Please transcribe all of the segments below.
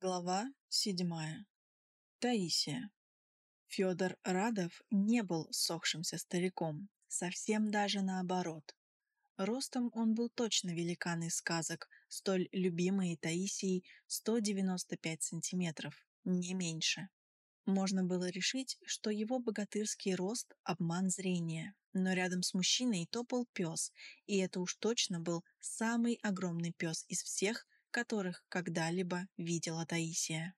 Глава седьмая. Таисия. Федор Радов не был сохшимся стариком, совсем даже наоборот. Ростом он был точно великан из сказок, столь любимый Таисией 195 сантиметров, не меньше. Можно было решить, что его богатырский рост – обман зрения, но рядом с мужчиной топал пес, и это уж точно был самый огромный пес из всех – которых когда-либо видела Таисия.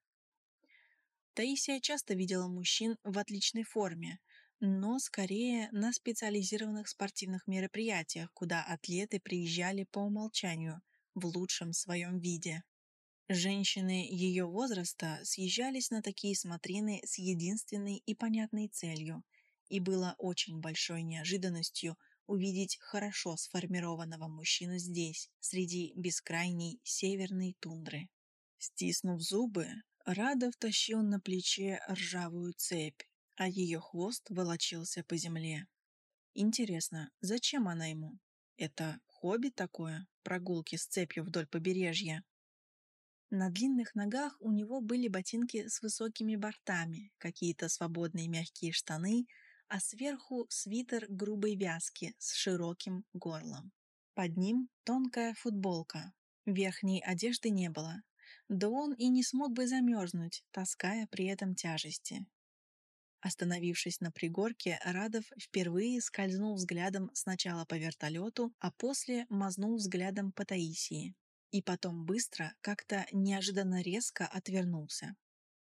Таисия часто видела мужчин в отличной форме, но скорее на специализированных спортивных мероприятиях, куда атлеты приезжали по умолчанию в лучшем своем виде. Женщины ее возраста съезжались на такие смотрины с единственной и понятной целью, и было очень большой неожиданностью – увидеть хорошо сформированного мужчину здесь, среди бескрайней северной тундры. Стиснув зубы, Радов тащил на плече ржавую цепь, а ее хвост волочился по земле. Интересно, зачем она ему? Это хобби такое? Прогулки с цепью вдоль побережья? На длинных ногах у него были ботинки с высокими бортами, какие-то свободные мягкие штаны – а сверху свитер грубой вязки с широким горлом. Под ним тонкая футболка. Верхней одежды не было. Да он и не смог бы замерзнуть, таская при этом тяжести. Остановившись на пригорке, Радов впервые скользнул взглядом сначала по вертолету, а после мазнул взглядом по Таисии. И потом быстро, как-то неожиданно резко отвернулся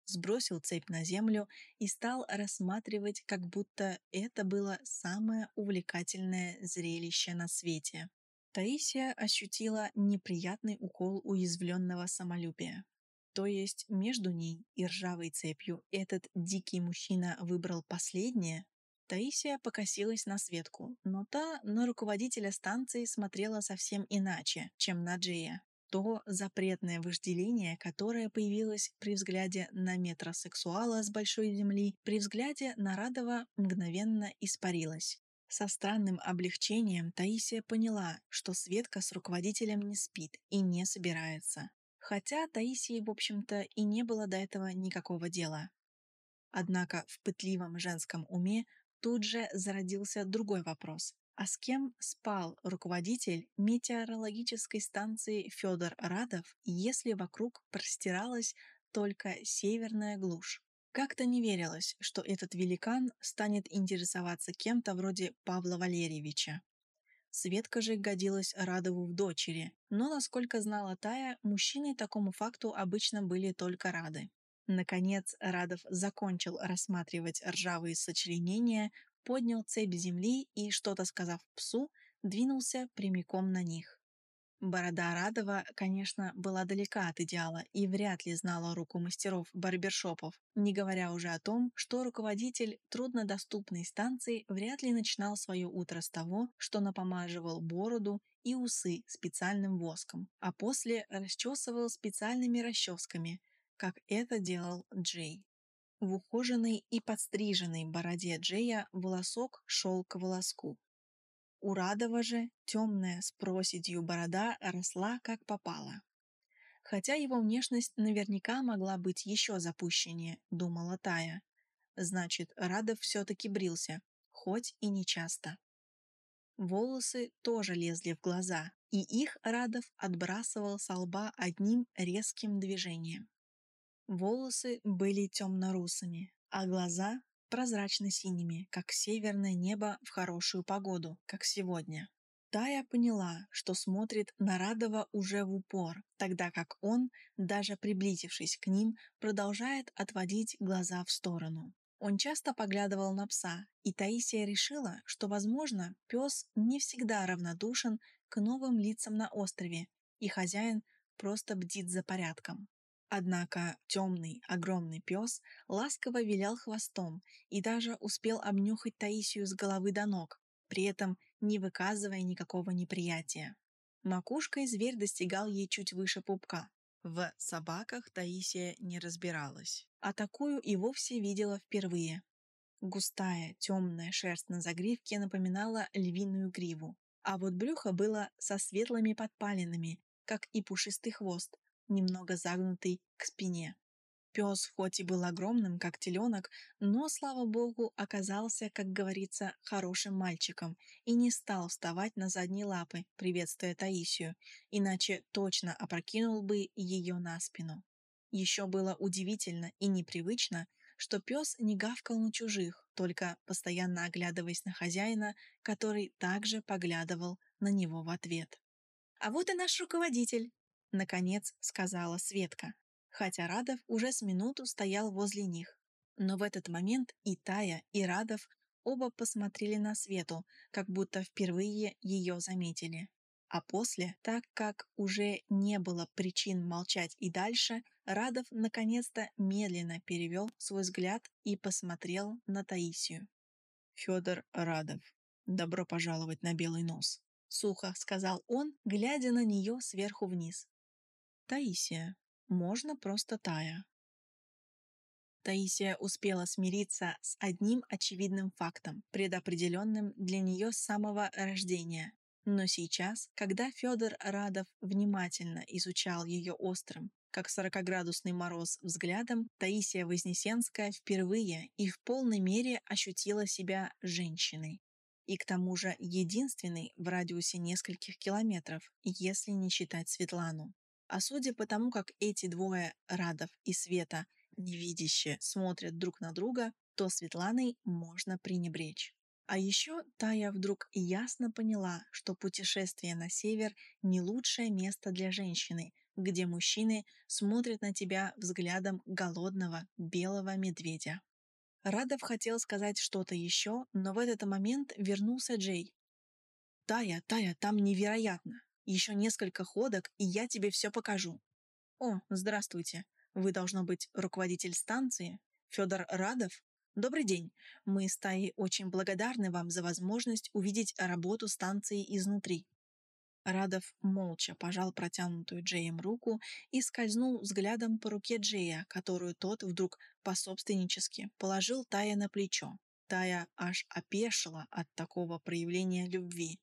сбросил цепь на землю и стал рассматривать, как будто это было самое увлекательное зрелище на свете. Таисия ощутила неприятный укол уязвленного самолюбия. То есть между ней и ржавой цепью этот дикий мужчина выбрал последнее? Таисия покосилась на Светку, но та на руководителя станции смотрела совсем иначе, чем на Джея то запретное вожделение, которое появилось при взгляде на метросексуала с большой земли, при взгляде на Радова мгновенно испарилось. Со странным облегчением Таисия поняла, что Светка с руководителем не спит и не собирается. Хотя Таисии, в общем-то, и не было до этого никакого дела. Однако в пытливом женском уме тут же зародился другой вопрос. А с кем спал руководитель метеорологической станции Федор Радов, если вокруг простиралась только северная глушь? Как-то не верилось, что этот великан станет интересоваться кем-то вроде Павла Валерьевича. Светка же годилась Радову в дочери, но, насколько знала Тая, мужчины такому факту обычно были только рады. Наконец, Радов закончил рассматривать ржавые сочленения, поднял цепь земли и, что-то сказав псу, двинулся прямиком на них. Борода Радова, конечно, была далека от идеала и вряд ли знала руку мастеров барбершопов, не говоря уже о том, что руководитель труднодоступной станции вряд ли начинал свое утро с того, что напомаживал бороду и усы специальным воском, а после расчесывал специальными расческами, как это делал Джей. В ухоженной и подстриженной бороде Джея волосок шел к волоску. У Радова же темная с проседью борода росла как попало. Хотя его внешность наверняка могла быть еще запущеннее, думала Тая. Значит, Радов все-таки брился, хоть и не часто. Волосы тоже лезли в глаза, и их Радов отбрасывал со лба одним резким движением. Волосы были темно-русыми, а глаза прозрачно-синими, как северное небо в хорошую погоду, как сегодня. Тая поняла, что смотрит на Радова уже в упор, тогда как он, даже приблизившись к ним, продолжает отводить глаза в сторону. Он часто поглядывал на пса, и Таисия решила, что, возможно, пес не всегда равнодушен к новым лицам на острове, и хозяин просто бдит за порядком. Однако темный, огромный пес ласково вилял хвостом и даже успел обнюхать Таисию с головы до ног, при этом не выказывая никакого неприятия. Макушкой зверь достигал ей чуть выше пупка. В собаках Таисия не разбиралась, а такую и вовсе видела впервые. Густая, темная шерсть на загривке напоминала львиную гриву, а вот брюхо было со светлыми подпалинами, как и пушистый хвост, немного загнутый к спине. Пес хоть и был огромным, как теленок, но, слава богу, оказался, как говорится, хорошим мальчиком и не стал вставать на задние лапы, приветствуя Таисию, иначе точно опрокинул бы ее на спину. Еще было удивительно и непривычно, что пес не гавкал на чужих, только постоянно оглядываясь на хозяина, который также поглядывал на него в ответ. «А вот и наш руководитель», — наконец сказала Светка, хотя Радов уже с минуту стоял возле них. Но в этот момент и Тая, и Радов оба посмотрели на Свету, как будто впервые ее заметили. А после, так как уже не было причин молчать и дальше, Радов наконец-то медленно перевел свой взгляд и посмотрел на Таисию. «Федор Радов, добро пожаловать на Белый нос», — сухо сказал он, глядя на нее сверху вниз. «Таисия, можно просто Тая». Таисия успела смириться с одним очевидным фактом, предопределенным для нее с самого рождения. Но сейчас, когда Федор Радов внимательно изучал ее острым, как сорокоградусный мороз взглядом, Таисия Вознесенская впервые и в полной мере ощутила себя женщиной. И к тому же единственной в радиусе нескольких километров, если не считать Светлану. А судя по тому, как эти двое, Радов и Света, невидяще смотрят друг на друга, то Светланой можно пренебречь. А еще Тая вдруг ясно поняла, что путешествие на север не лучшее место для женщины, где мужчины смотрят на тебя взглядом голодного белого медведя. Радов хотел сказать что-то еще, но в этот момент вернулся Джей. «Тая, Тая, там невероятно! Еще несколько ходок, и я тебе все покажу». «О, здравствуйте. Вы, должно быть, руководитель станции? Федор Радов?» Добрый день. Мы с Таей очень благодарны вам за возможность увидеть работу станции изнутри. Радов молча пожал протянутую Джеем руку и скользнул взглядом по руке Джея, которую тот вдруг пособственнически положил Тая на плечо. Тая аж опешила от такого проявления любви.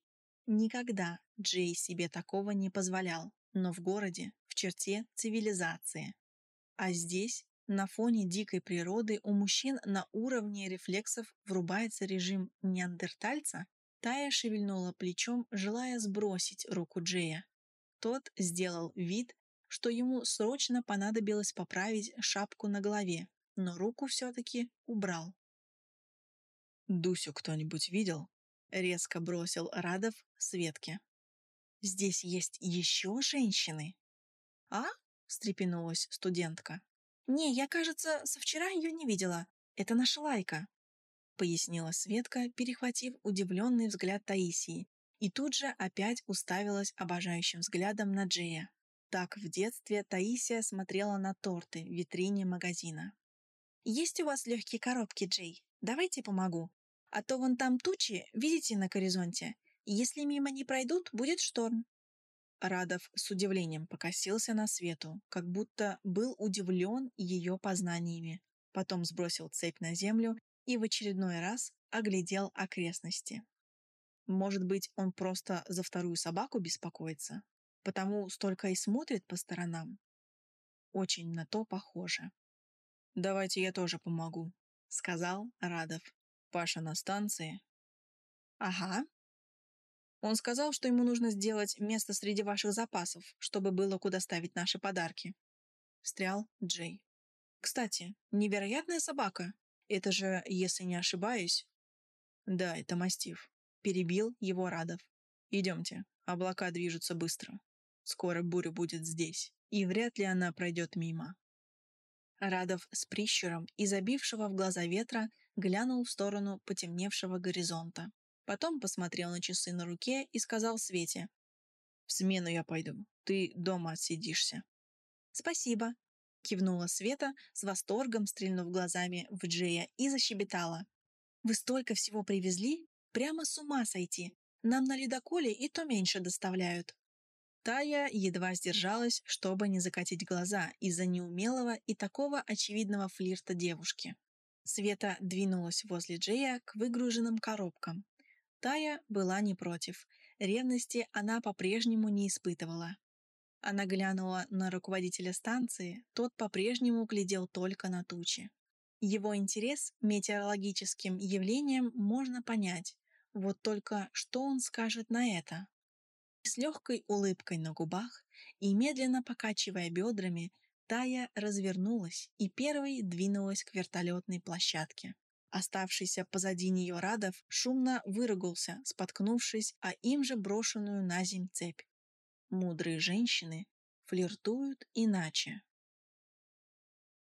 Никогда Джей себе такого не позволял, но в городе, в черте цивилизации. А здесь на фоне дикой природы у мужчин на уровне рефлексов врубается режим неандертальца, Тая шевельнула плечом, желая сбросить руку Джея. Тот сделал вид, что ему срочно понадобилось поправить шапку на голове, но руку все-таки убрал. «Дусю кто-нибудь видел?» — резко бросил Радов Светке. «Здесь есть еще женщины?» «А?» — встрепенулась студентка. «Не, я, кажется, со вчера ее не видела. Это наша Лайка», — пояснила Светка, перехватив удивленный взгляд Таисии, и тут же опять уставилась обожающим взглядом на Джея. Так в детстве Таисия смотрела на торты в витрине магазина. «Есть у вас легкие коробки, Джей? Давайте помогу. А то вон там тучи, видите, на горизонте. Если мимо не пройдут, будет шторм». Радов с удивлением покосился на Свету, как будто был удивлен ее познаниями. Потом сбросил цепь на землю и в очередной раз оглядел окрестности. Может быть, он просто за вторую собаку беспокоится? Потому столько и смотрит по сторонам? Очень на то похоже. «Давайте я тоже помогу», — сказал Радов. «Паша на станции». «Ага», он сказал, что ему нужно сделать место среди ваших запасов, чтобы было куда ставить наши подарки. Встрял Джей. Кстати, невероятная собака. Это же, если не ошибаюсь... Да, это мастиф. Перебил его Радов. Идемте, облака движутся быстро. Скоро буря будет здесь, и вряд ли она пройдет мимо. Радов с прищуром и забившего в глаза ветра глянул в сторону потемневшего горизонта. Потом посмотрел на часы на руке и сказал Свете. «В смену я пойду. Ты дома отсидишься». «Спасибо», — кивнула Света, с восторгом стрельнув глазами в Джея и защебетала. «Вы столько всего привезли? Прямо с ума сойти. Нам на ледоколе и то меньше доставляют». Тая едва сдержалась, чтобы не закатить глаза из-за неумелого и такого очевидного флирта девушки. Света двинулась возле Джея к выгруженным коробкам, Тая была не против. Ревности она по-прежнему не испытывала. Она глянула на руководителя станции, тот по-прежнему глядел только на тучи. Его интерес метеорологическим явлениям можно понять, вот только что он скажет на это? С легкой улыбкой на губах и медленно покачивая бедрами, Тая развернулась и первой двинулась к вертолетной площадке. Оставшийся позади нее Радов шумно выругался, споткнувшись о им же брошенную на земь цепь. Мудрые женщины флиртуют иначе.